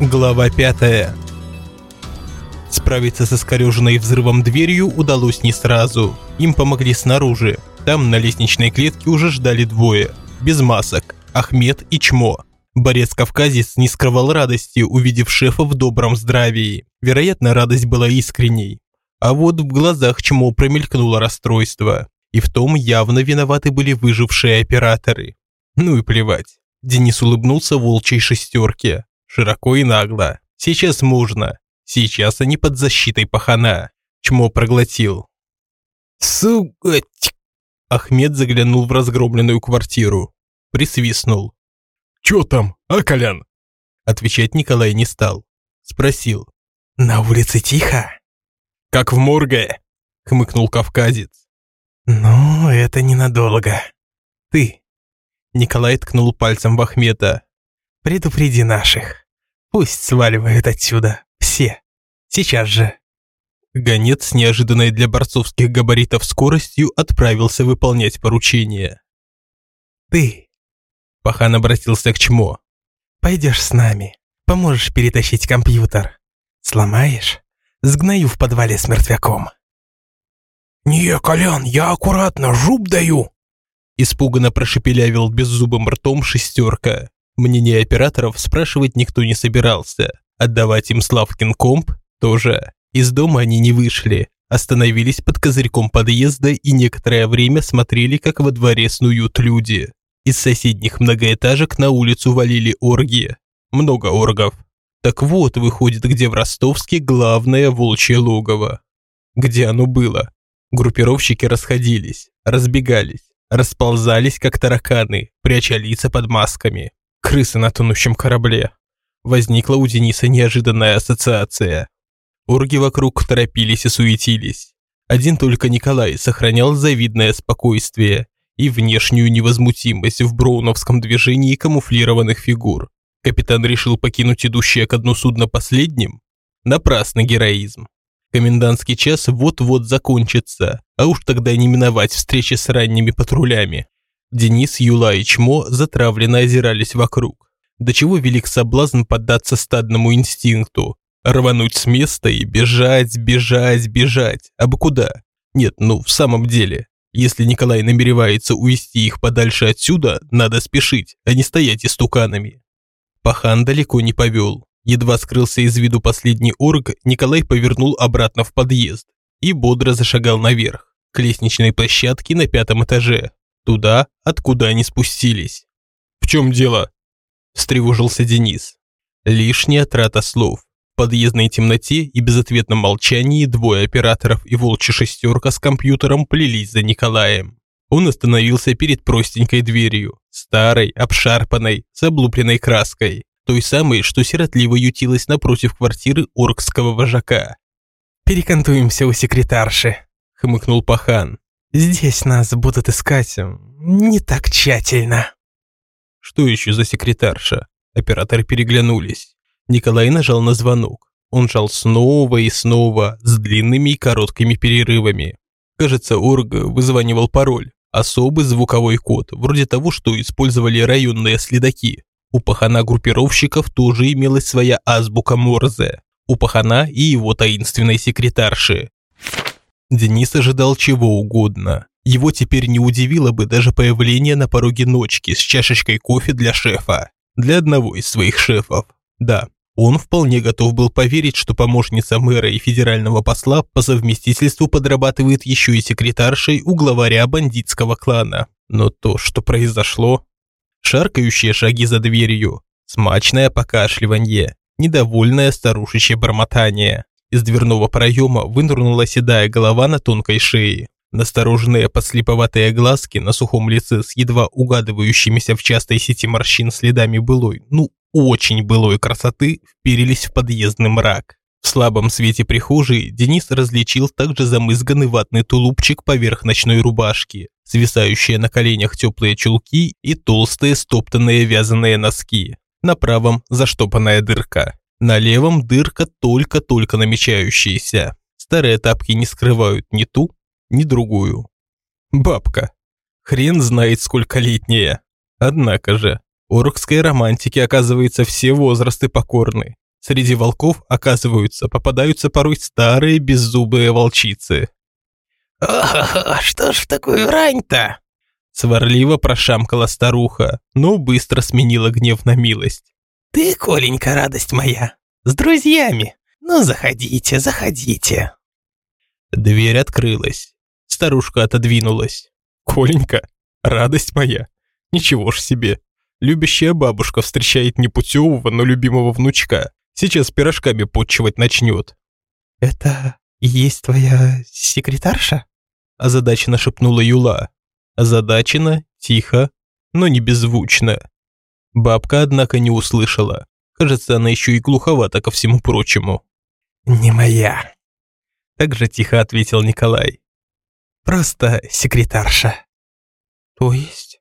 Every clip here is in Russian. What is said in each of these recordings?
Глава 5 Справиться с искореженной взрывом дверью удалось не сразу. Им помогли снаружи. Там на лестничной клетке уже ждали двое. Без масок. Ахмед и Чмо. Борец-кавказец не скрывал радости, увидев шефа в добром здравии. Вероятно, радость была искренней. А вот в глазах Чмо промелькнуло расстройство. И в том явно виноваты были выжившие операторы. Ну и плевать. Денис улыбнулся волчьей шестерке. Широко и нагло. Сейчас можно. Сейчас они под защитой пахана. Чмо проглотил. Сука! Ахмед заглянул в разгромленную квартиру. Присвистнул. «Чё там, а, Колян?» Отвечать Николай не стал. Спросил. «На улице тихо?» «Как в морге», — хмыкнул кавказец. «Ну, это ненадолго. Ты...» Николай ткнул пальцем в Ахмета. «Предупреди наших. Пусть сваливают отсюда. Все. Сейчас же». Гонец с неожиданной для борцовских габаритов скоростью отправился выполнять поручение. «Ты...» Пахан обратился к Чмо. «Пойдешь с нами. Поможешь перетащить компьютер. Сломаешь? Сгною в подвале с мертвяком». «Не, Колян, я аккуратно, жуб даю!» Испуганно прошепелявил беззубым ртом шестерка. Мнение операторов спрашивать никто не собирался. Отдавать им Славкин комп тоже. Из дома они не вышли. Остановились под козырьком подъезда и некоторое время смотрели, как во дворе снуют люди. Из соседних многоэтажек на улицу валили орги. Много оргов. Так вот, выходит, где в Ростовске главное волчье логово. Где оно было? Группировщики расходились, разбегались, расползались, как тараканы, пряча лица под масками. Крысы на тонущем корабле. Возникла у Дениса неожиданная ассоциация. Орги вокруг торопились и суетились. Один только Николай сохранял завидное спокойствие и внешнюю невозмутимость в броуновском движении камуфлированных фигур. Капитан решил покинуть идущее к дну судно последним? Напрасный героизм. Комендантский час вот-вот закончится, а уж тогда не миновать встречи с ранними патрулями. Денис, Юла и Чмо затравленно озирались вокруг. До чего велик соблазн поддаться стадному инстинкту, рвануть с места и бежать, бежать, бежать. А бы куда? Нет, ну в самом деле, если Николай намеревается увести их подальше отсюда, надо спешить, а не стоять истуканами. Пахан далеко не повел. Едва скрылся из виду последний орг, Николай повернул обратно в подъезд и бодро зашагал наверх, к лестничной площадке на пятом этаже, туда, откуда они спустились. «В чем дело?» – встревожился Денис. Лишняя трата слов. В подъездной темноте и безответном молчании двое операторов и волчья шестерка с компьютером плелись за Николаем. Он остановился перед простенькой дверью, старой, обшарпанной, с облупленной краской той самой, что сиротливо ютилась напротив квартиры оркского вожака. «Перекантуемся у секретарши», — хмыкнул Пахан. «Здесь нас будут искать не так тщательно». «Что еще за секретарша?» Операторы переглянулись. Николай нажал на звонок. Он жал снова и снова, с длинными и короткими перерывами. Кажется, Орг вызванивал пароль. Особый звуковой код, вроде того, что использовали районные следаки. У пахана группировщиков тоже имелась своя азбука Морзе. У пахана и его таинственной секретарши. Денис ожидал чего угодно. Его теперь не удивило бы даже появление на пороге ночки с чашечкой кофе для шефа. Для одного из своих шефов. Да, он вполне готов был поверить, что помощница мэра и федерального посла по совместительству подрабатывает еще и секретаршей у главаря бандитского клана. Но то, что произошло шаркающие шаги за дверью, смачное покашливанье, недовольное старушечье бормотание. Из дверного проема вынырнула седая голова на тонкой шее. Настороженные подслеповатые глазки на сухом лице с едва угадывающимися в частой сети морщин следами былой, ну очень былой красоты, вперились в подъездный мрак. В слабом свете прихожей Денис различил также замызганный ватный тулупчик поверх ночной рубашки, свисающие на коленях теплые чулки и толстые стоптанные вязаные носки. На правом заштопанная дырка. На левом дырка только-только намечающаяся. Старые тапки не скрывают ни ту, ни другую. Бабка. Хрен знает сколько летняя. Однако же, оркской романтике оказывается все возрасты покорны. Среди волков, оказываются, попадаются порой старые беззубые волчицы. «О, что ж в такую рань-то?» Сварливо прошамкала старуха, но быстро сменила гнев на милость. «Ты, Коленька, радость моя, с друзьями. Ну, заходите, заходите». Дверь открылась. Старушка отодвинулась. «Коленька, радость моя, ничего ж себе. Любящая бабушка встречает непутевого, но любимого внучка. Сейчас пирожками подчивать начнет». «Это и есть твоя секретарша?» Озадаченно шепнула Юла. Озадаченно, тихо, но не беззвучно. Бабка, однако, не услышала. Кажется, она еще и глуховата ко всему прочему. «Не моя», – так же тихо ответил Николай. «Просто секретарша». «То есть?»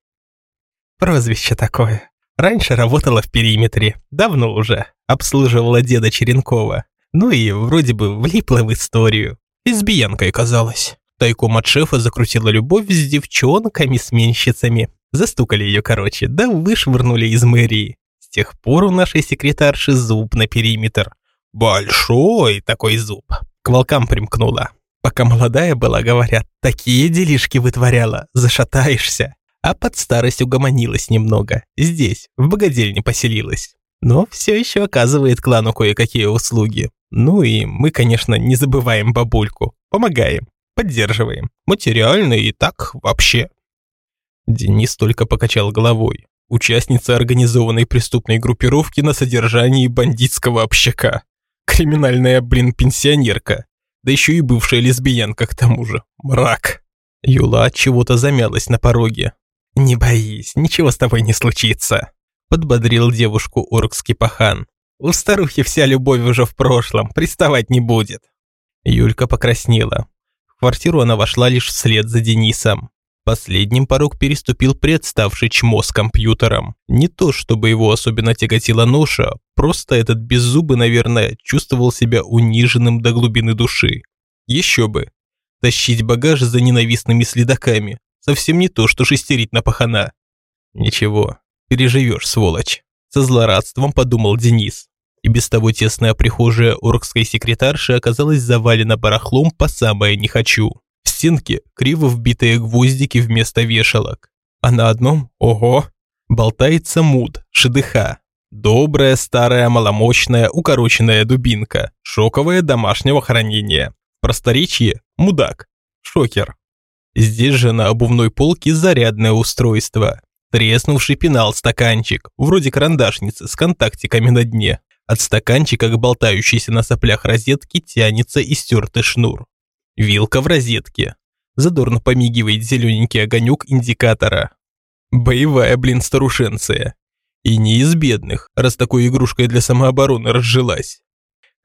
«Прозвище такое. Раньше работала в периметре, давно уже, обслуживала деда Черенкова. Ну и вроде бы влипла в историю. Избиянкой казалось. Тайком от шефа закрутила любовь с девчонками-сменщицами. Застукали ее, короче, да вышвырнули из мэрии. С тех пор у нашей секретарши зуб на периметр. Большой такой зуб. К волкам примкнула. Пока молодая была, говорят, такие делишки вытворяла, зашатаешься. А под старость угомонилась немного. Здесь, в богадельне поселилась. Но все еще оказывает клану кое-какие услуги. Ну и мы, конечно, не забываем бабульку. Помогаем, поддерживаем. Материально и так вообще. Денис только покачал головой. Участница организованной преступной группировки на содержании бандитского общака. Криминальная, блин, пенсионерка. Да еще и бывшая лесбиянка к тому же. Мрак. Юла от чего-то замялась на пороге. «Не боись, ничего с тобой не случится», – подбодрил девушку оркский пахан. «У старухи вся любовь уже в прошлом, приставать не будет». Юлька покраснела. В квартиру она вошла лишь вслед за Денисом. Последним порог переступил представший чмо с компьютером. Не то, чтобы его особенно тяготила ноша, просто этот беззубый, наверное, чувствовал себя униженным до глубины души. Еще бы. Тащить багаж за ненавистными следаками. Совсем не то, что шестерить на пахана. Ничего, переживешь, сволочь. Со злорадством подумал Денис. И без того тесная прихожая оркской секретарши оказалась завалена барахлом по самое не хочу стенке криво вбитые гвоздики вместо вешалок. А на одном, ого, болтается муд, шедыха. Добрая, старая, маломощная, укороченная дубинка, шоковая домашнего хранения. Просторечие – мудак, шокер. Здесь же на обувной полке зарядное устройство. Треснувший пенал-стаканчик, вроде карандашницы с контактиками на дне. От стаканчика к болтающейся на соплях розетки тянется истертый шнур. Вилка в розетке. Задорно помигивает зелененький огонек индикатора. Боевая, блин, старушенция. И не из бедных, раз такой игрушкой для самообороны разжилась.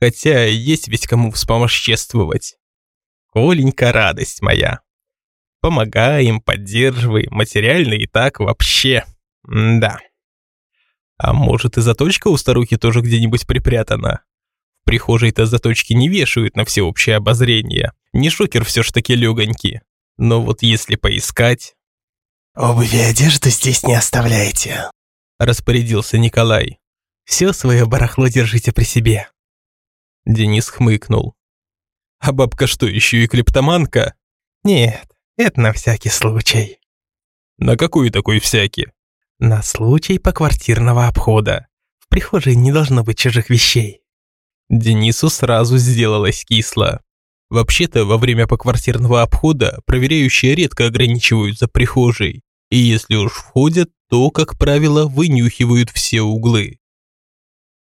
Хотя есть ведь кому вспомоществовать. Коленька, радость моя. Помогаем, поддерживаем, материально и так вообще. М да. А может и заточка у старухи тоже где-нибудь припрятана? В прихожей-то заточки не вешают на всеобщее обозрение. Не шокер все ж таки легонький. Но вот если поискать... «Обувь и одежду здесь не оставляйте», – распорядился Николай. «Все свое барахло держите при себе». Денис хмыкнул. «А бабка что, еще и клептоманка?» «Нет, это на всякий случай». «На какой такой всякий?» «На случай поквартирного обхода. В прихожей не должно быть чужих вещей». Денису сразу сделалось кисло. Вообще-то, во время поквартирного обхода проверяющие редко ограничиваются прихожей, и если уж входят, то, как правило, вынюхивают все углы.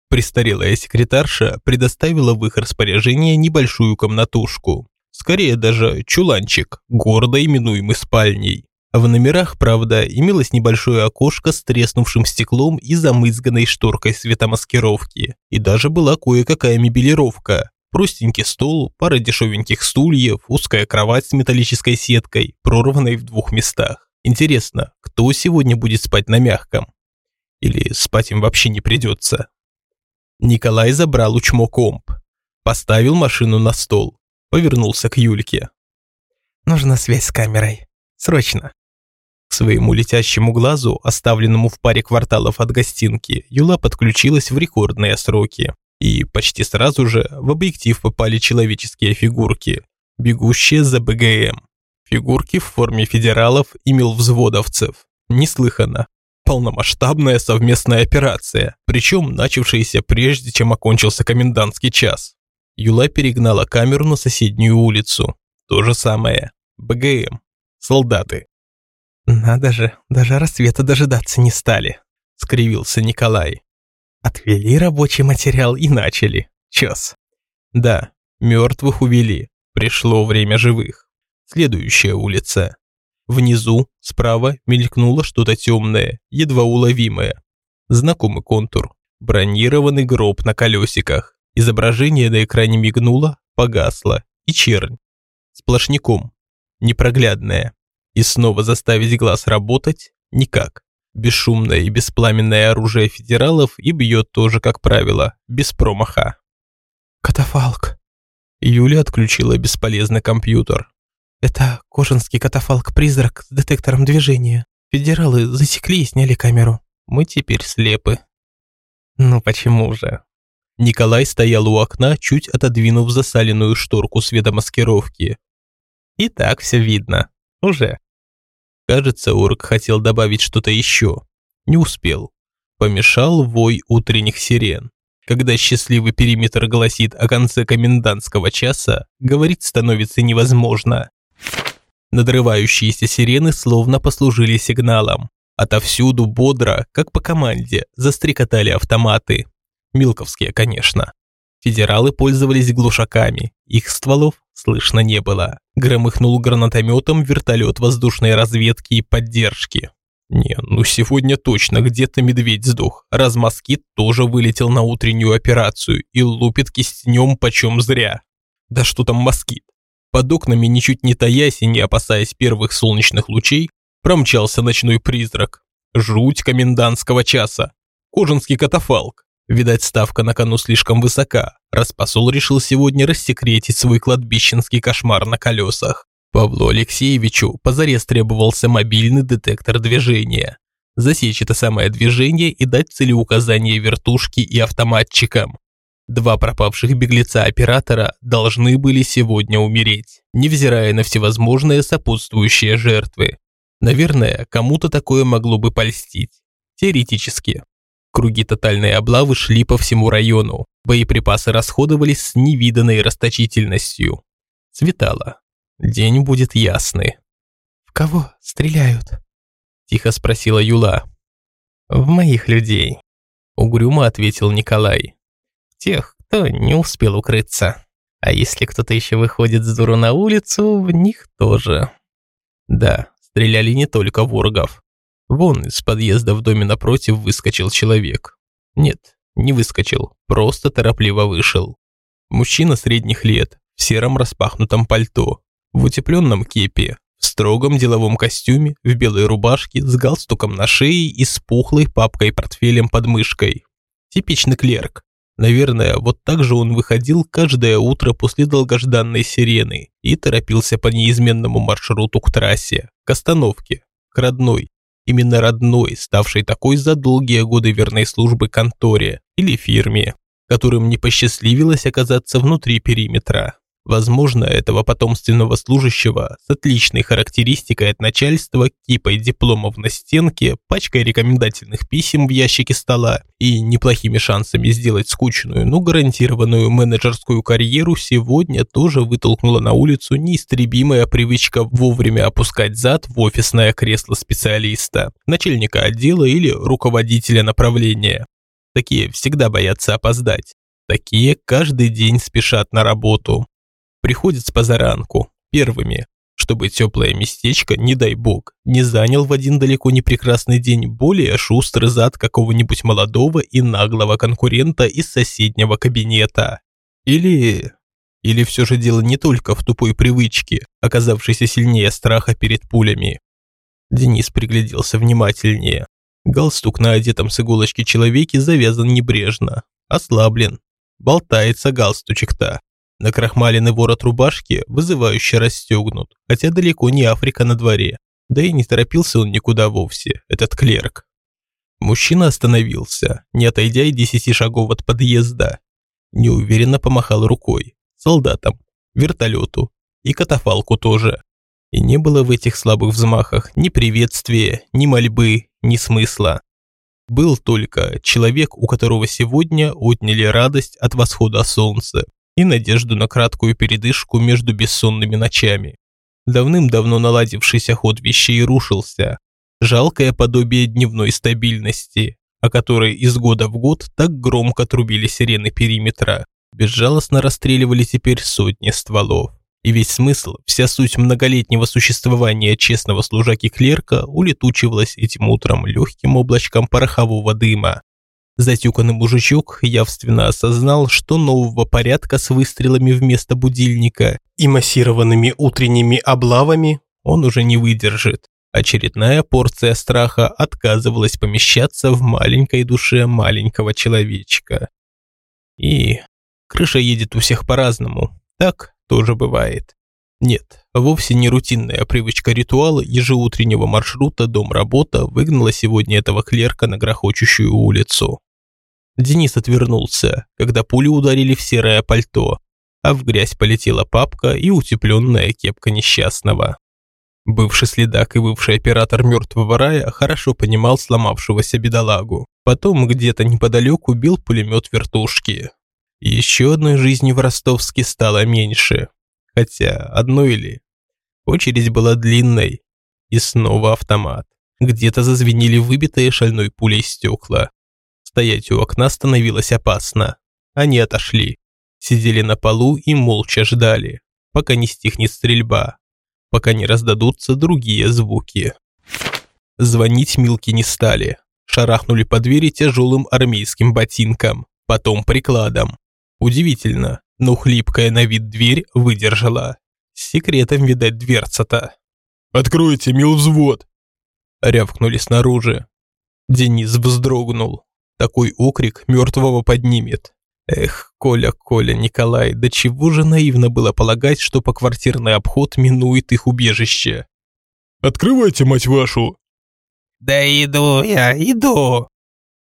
Престарелая секретарша предоставила в их распоряжение небольшую комнатушку, скорее даже чуланчик, гордо именуемый спальней. В номерах, правда, имелось небольшое окошко с треснувшим стеклом и замызганной шторкой светомаскировки, и даже была кое-какая мебелировка, Простенький стол, пара дешевеньких стульев, узкая кровать с металлической сеткой, прорванной в двух местах. Интересно, кто сегодня будет спать на мягком? Или спать им вообще не придется? Николай забрал у комп, поставил машину на стол, повернулся к Юльке. «Нужна связь с камерой. Срочно!» Своему летящему глазу, оставленному в паре кварталов от гостинки, Юла подключилась в рекордные сроки. И почти сразу же в объектив попали человеческие фигурки, бегущие за БГМ. Фигурки в форме федералов и милвзводовцев. Неслыханно. Полномасштабная совместная операция, причем начавшаяся прежде, чем окончился комендантский час. Юла перегнала камеру на соседнюю улицу. То же самое. БГМ. Солдаты. «Надо же, даже рассвета дожидаться не стали», – скривился Николай. «Отвели рабочий материал и начали. Чёс». «Да, мертвых увели. Пришло время живых. Следующая улица. Внизу, справа, мелькнуло что-то темное, едва уловимое. Знакомый контур. Бронированный гроб на колесиках. Изображение на экране мигнуло, погасло. И чернь. Сплошняком. Непроглядная. И снова заставить глаз работать – никак. Бесшумное и беспламенное оружие федералов и бьет тоже, как правило, без промаха. «Катафалк». Юля отключила бесполезный компьютер. «Это кожанский катафалк-призрак с детектором движения. Федералы засекли и сняли камеру. Мы теперь слепы». «Ну почему же?» Николай стоял у окна, чуть отодвинув засаленную шторку светомаскировки. «И так все видно. Уже». Кажется, Орк хотел добавить что-то еще. Не успел. Помешал вой утренних сирен. Когда счастливый периметр гласит о конце комендантского часа, говорить становится невозможно. Надрывающиеся сирены словно послужили сигналом. Отовсюду бодро, как по команде, застрекотали автоматы. Милковские, конечно. Федералы пользовались глушаками, их стволов слышно не было. Громыхнул гранатометом вертолет воздушной разведки и поддержки. Не, ну сегодня точно где-то медведь сдох, раз москит тоже вылетел на утреннюю операцию и лупит кистенем почем зря. Да что там москит? Под окнами, ничуть не таясь и не опасаясь первых солнечных лучей, промчался ночной призрак. Жуть комендантского часа. Кожанский катафалк. Видать, ставка на кону слишком высока, раз посол решил сегодня рассекретить свой кладбищенский кошмар на колесах. Павлу Алексеевичу позарез требовался мобильный детектор движения. Засечь это самое движение и дать целеуказание вертушки и автоматчикам. Два пропавших беглеца-оператора должны были сегодня умереть, невзирая на всевозможные сопутствующие жертвы. Наверное, кому-то такое могло бы польстить. Теоретически. Круги тотальной облавы шли по всему району. Боеприпасы расходовались с невиданной расточительностью. Светало. День будет ясный. «В кого стреляют?» Тихо спросила Юла. «В моих людей», угрюмо ответил Николай. «Тех, кто не успел укрыться. А если кто-то еще выходит с дуру на улицу, в них тоже». Да, стреляли не только воргов. Вон из подъезда в доме напротив выскочил человек. Нет, не выскочил, просто торопливо вышел. Мужчина средних лет, в сером распахнутом пальто, в утепленном кепе, в строгом деловом костюме, в белой рубашке, с галстуком на шее и с пухлой папкой-портфелем под мышкой. Типичный клерк. Наверное, вот так же он выходил каждое утро после долгожданной сирены и торопился по неизменному маршруту к трассе, к остановке, к родной, именно родной, ставшей такой за долгие годы верной службы конторе или фирме, которым не посчастливилось оказаться внутри периметра. Возможно, этого потомственного служащего с отличной характеристикой от начальства, кипой дипломов на стенке, пачкой рекомендательных писем в ящике стола и неплохими шансами сделать скучную, но гарантированную менеджерскую карьеру сегодня тоже вытолкнула на улицу неистребимая привычка вовремя опускать зад в офисное кресло специалиста, начальника отдела или руководителя направления. Такие всегда боятся опоздать. Такие каждый день спешат на работу приходят с позаранку, первыми, чтобы теплое местечко, не дай бог, не занял в один далеко не прекрасный день более шустрый зад какого-нибудь молодого и наглого конкурента из соседнего кабинета. Или... Или все же дело не только в тупой привычке, оказавшейся сильнее страха перед пулями. Денис пригляделся внимательнее. Галстук на одетом с иголочки человеке завязан небрежно, ослаблен. Болтается галстучек-то. Накрахмаленный ворот рубашки вызывающе расстегнут, хотя далеко не Африка на дворе. Да и не торопился он никуда вовсе, этот клерк. Мужчина остановился, не отойдя и десяти шагов от подъезда. Неуверенно помахал рукой. Солдатам, вертолету и катафалку тоже. И не было в этих слабых взмахах ни приветствия, ни мольбы, ни смысла. Был только человек, у которого сегодня отняли радость от восхода солнца и надежду на краткую передышку между бессонными ночами. Давным-давно наладившийся ход вещей рушился. Жалкое подобие дневной стабильности, о которой из года в год так громко трубили сирены периметра, безжалостно расстреливали теперь сотни стволов. И весь смысл, вся суть многолетнего существования честного служаки-клерка улетучивалась этим утром легким облачком порохового дыма. Затюканный мужичок явственно осознал, что нового порядка с выстрелами вместо будильника и массированными утренними облавами он уже не выдержит. Очередная порция страха отказывалась помещаться в маленькой душе маленького человечка. И крыша едет у всех по-разному. Так тоже бывает. Нет, вовсе не рутинная привычка ритуала ежеутреннего маршрута дом-работа выгнала сегодня этого клерка на грохочущую улицу. Денис отвернулся, когда пули ударили в серое пальто, а в грязь полетела папка и утепленная кепка несчастного. Бывший следак и бывший оператор мертвого рая хорошо понимал сломавшегося бедолагу. Потом где-то неподалеку бил пулемет вертушки. Еще одной жизни в Ростовске стало меньше. Хотя одной ли? Очередь была длинной. И снова автомат. Где-то зазвенели выбитые шальной пулей стекла. Стоять у окна становилось опасно. Они отошли. Сидели на полу и молча ждали, пока не стихнет стрельба, пока не раздадутся другие звуки. Звонить Милки не стали. Шарахнули по двери тяжелым армейским ботинком, потом прикладом. Удивительно, но хлипкая на вид дверь выдержала. С секретом, видать, дверца-то. «Откройте, мил взвод!» Рявкнули снаружи. Денис вздрогнул. Такой окрик мертвого поднимет. Эх, Коля, Коля, Николай, до чего же наивно было полагать, что поквартирный обход минует их убежище. «Открывайте, мать вашу!» «Да иду я, иду!»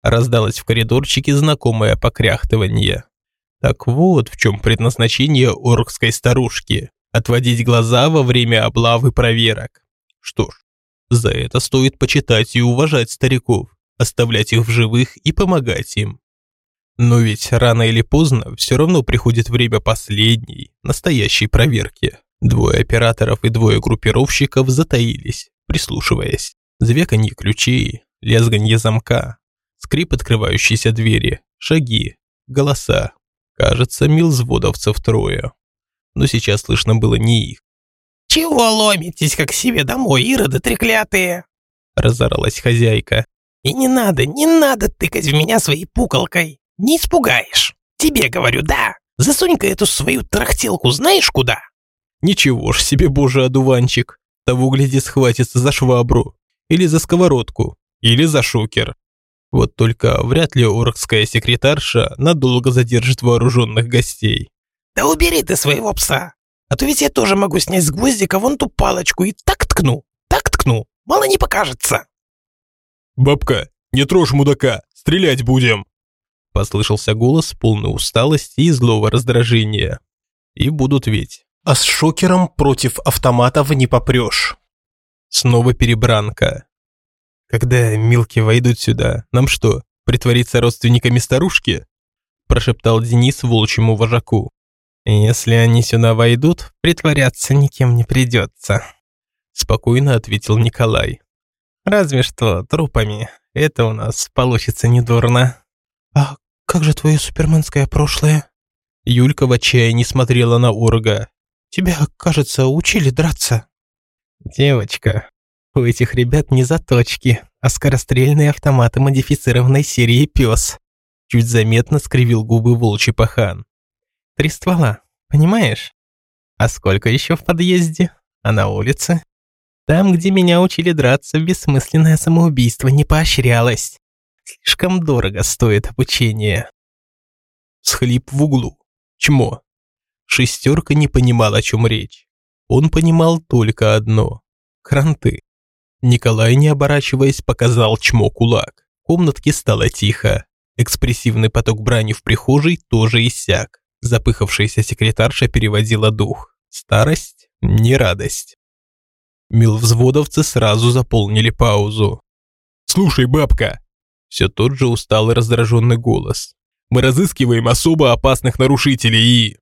Раздалось в коридорчике знакомое покряхтывание. Так вот в чем предназначение оркской старушки – отводить глаза во время облавы проверок. Что ж, за это стоит почитать и уважать стариков, оставлять их в живых и помогать им. Но ведь рано или поздно все равно приходит время последней, настоящей проверки. Двое операторов и двое группировщиков затаились, прислушиваясь. Звяканье ключей, лязганье замка, скрип открывающейся двери, шаги, голоса, Кажется, милзводовцев трое. Но сейчас слышно было не их. «Чего ломитесь, как себе домой, ироды треклятые?» Разоралась хозяйка. «И не надо, не надо тыкать в меня своей пуколкой. Не испугаешь. Тебе говорю, да. Засунь-ка эту свою трахтелку знаешь куда?» «Ничего ж себе, боже одуванчик. Того, гляди, схватится за швабру. Или за сковородку. Или за шокер. Вот только вряд ли оркская секретарша надолго задержит вооруженных гостей. «Да убери ты своего пса! А то ведь я тоже могу снять с гвоздика вон ту палочку и так ткну, так ткну, мало не покажется!» «Бабка, не трожь мудака, стрелять будем!» Послышался голос полной усталости и злого раздражения. И будут ведь. А с шокером против автоматов не попрешь. Снова перебранка. Когда Милки войдут сюда, нам что, притвориться родственниками старушки?» Прошептал Денис волчьему вожаку. «Если они сюда войдут, притворяться никем не придется», спокойно ответил Николай. «Разве что трупами. Это у нас получится недурно». «А как же твое суперменское прошлое?» Юлька в отчаянии смотрела на Орга. «Тебя, кажется, учили драться». «Девочка, у этих ребят не заточки, а скорострельные автоматы модифицированной серии «Пес». Чуть заметно скривил губы волчий пахан. Три ствола, понимаешь? А сколько еще в подъезде? А на улице? Там, где меня учили драться, бессмысленное самоубийство не поощрялось. Слишком дорого стоит обучение. Схлип в углу. Чмо. Шестерка не понимал, о чем речь. Он понимал только одно. Кранты. Николай, не оборачиваясь, показал чмо кулак. В комнатке стало тихо. Экспрессивный поток брани в прихожей тоже иссяк. Запыхавшаяся секретарша переводила дух. Старость – не радость. Милвзводовцы сразу заполнили паузу. «Слушай, бабка!» Все тот же усталый раздраженный голос. «Мы разыскиваем особо опасных нарушителей и...»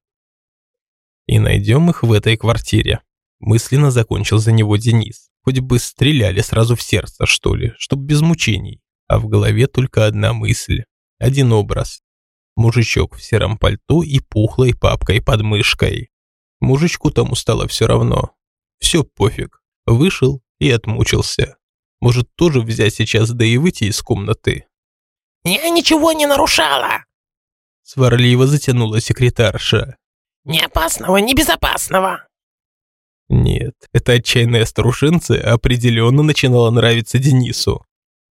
«И найдем их в этой квартире», мысленно закончил за него Денис. Хоть бы стреляли сразу в сердце, что ли, чтоб без мучений. А в голове только одна мысль, один образ. Мужичок в сером пальто и пухлой папкой под мышкой. Мужичку тому стало все равно. Все пофиг. Вышел и отмучился. Может, тоже взять сейчас да и выйти из комнаты? «Я ничего не нарушала!» Сварливо затянула секретарша. «Ни опасного, ни безопасного!» Нет, эта отчаянная старушенция определенно начинала нравиться Денису.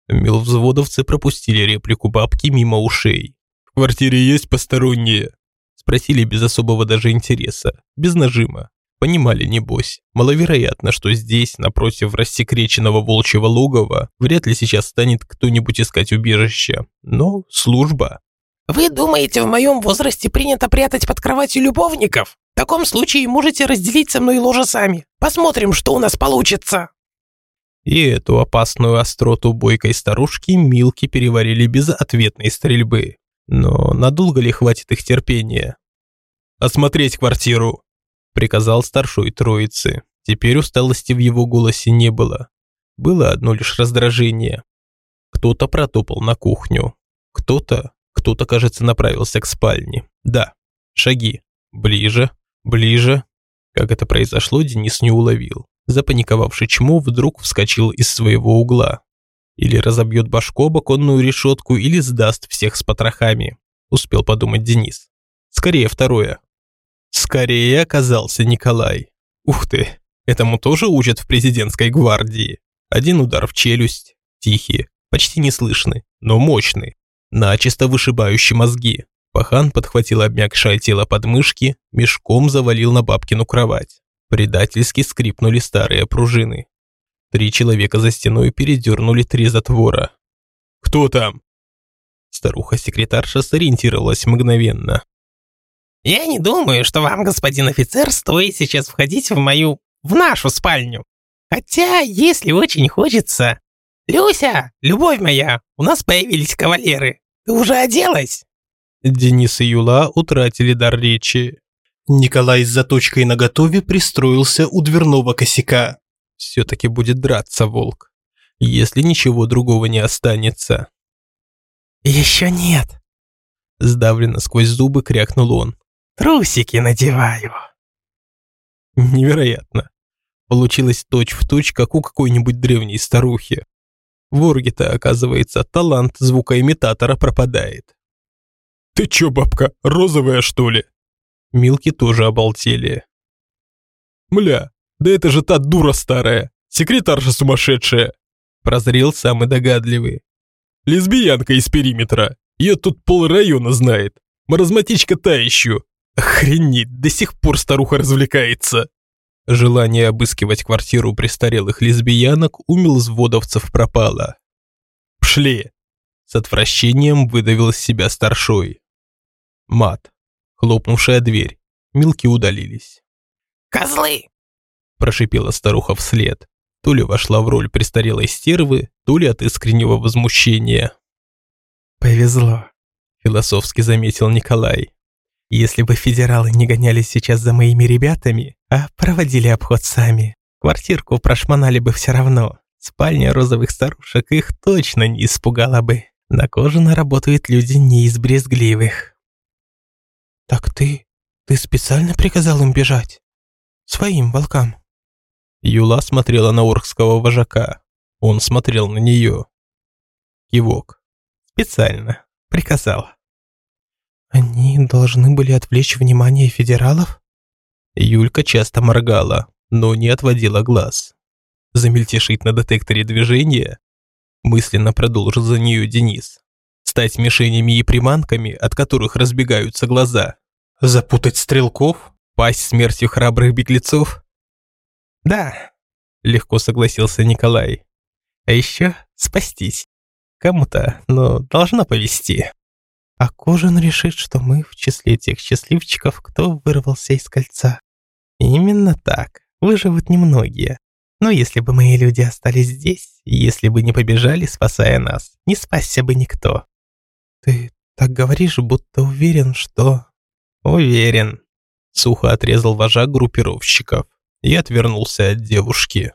Милвзводовцы пропустили реплику бабки мимо ушей. «В квартире есть посторонние?» Спросили без особого даже интереса, без нажима. Понимали, небось, маловероятно, что здесь, напротив рассекреченного волчьего логова, вряд ли сейчас станет кто-нибудь искать убежище. Но служба. «Вы думаете, в моем возрасте принято прятать под кроватью любовников? В таком случае можете разделить со мной ложе сами. Посмотрим, что у нас получится». И эту опасную остроту бойкой старушки Милки переварили без ответной стрельбы. Но надолго ли хватит их терпения? «Осмотреть квартиру!» – приказал старшой троицы. Теперь усталости в его голосе не было. Было одно лишь раздражение. Кто-то протопал на кухню. Кто-то, кто-то, кажется, направился к спальне. Да, шаги. Ближе, ближе. Как это произошло, Денис не уловил. Запаниковавший чмо вдруг вскочил из своего угла. Или разобьет башку об оконную решетку, или сдаст всех с потрохами. Успел подумать Денис. Скорее второе. Скорее оказался Николай. Ух ты, этому тоже учат в президентской гвардии. Один удар в челюсть, тихий, почти неслышный, но мощный, начисто вышибающий мозги. Пахан подхватил обмякшее тело подмышки, мешком завалил на бабкину кровать. Предательски скрипнули старые пружины. Три человека за стеной передернули три затвора. «Кто там?» Старуха-секретарша сориентировалась мгновенно. «Я не думаю, что вам, господин офицер, стоит сейчас входить в мою... в нашу спальню. Хотя, если очень хочется... Люся, любовь моя, у нас появились кавалеры. Ты уже оделась?» Денис и Юла утратили дар речи. Николай с заточкой наготове пристроился у дверного косяка. Все-таки будет драться волк, если ничего другого не останется. «Еще нет!» Сдавленно сквозь зубы крякнул он. «Трусики надеваю!» Невероятно. Получилось точь-в-точь, точь, как у какой-нибудь древней старухи. В Орге-то, оказывается, талант звукоимитатора пропадает. «Ты чё, бабка, розовая, что ли?» Милки тоже обалдели. «Мля, да это же та дура старая, секретарша сумасшедшая!» Прозрел самый догадливый. «Лесбиянка из периметра, ее тут пол района знает. Маразматичка та еще. Охренеть, до сих пор старуха развлекается!» Желание обыскивать квартиру престарелых лесбиянок у милзводовцев пропало. «Пшли!» С отвращением выдавил из себя старшой. Мат. Хлопнувшая дверь. Милки удалились. «Козлы!» Прошипела старуха вслед. То ли вошла в роль престарелой стервы, то ли от искреннего возмущения. «Повезло», – философски заметил Николай. «Если бы федералы не гонялись сейчас за моими ребятами, а проводили обход сами, квартирку прошмонали бы все равно. Спальня розовых старушек их точно не испугала бы. На кожано работают люди не из брезгливых». «Так ты... ты специально приказал им бежать? Своим волкам?» Юла смотрела на оркского вожака. Он смотрел на нее. Кивок. «Специально. Приказал». «Они должны были отвлечь внимание федералов?» Юлька часто моргала, но не отводила глаз. Замельтешить на детекторе движения? Мысленно продолжил за нее Денис стать мишенями и приманками, от которых разбегаются глаза. Запутать стрелков? Пасть смертью храбрых беглецов? Да, легко согласился Николай. А еще спастись. Кому-то, но должно повести. А Кожин решит, что мы в числе тех счастливчиков, кто вырвался из кольца. Именно так. Выживут немногие. Но если бы мои люди остались здесь, если бы не побежали, спасая нас, не спасся бы никто. Ты так говоришь, будто уверен, что... Уверен. Сухо отрезал вожак группировщиков и отвернулся от девушки.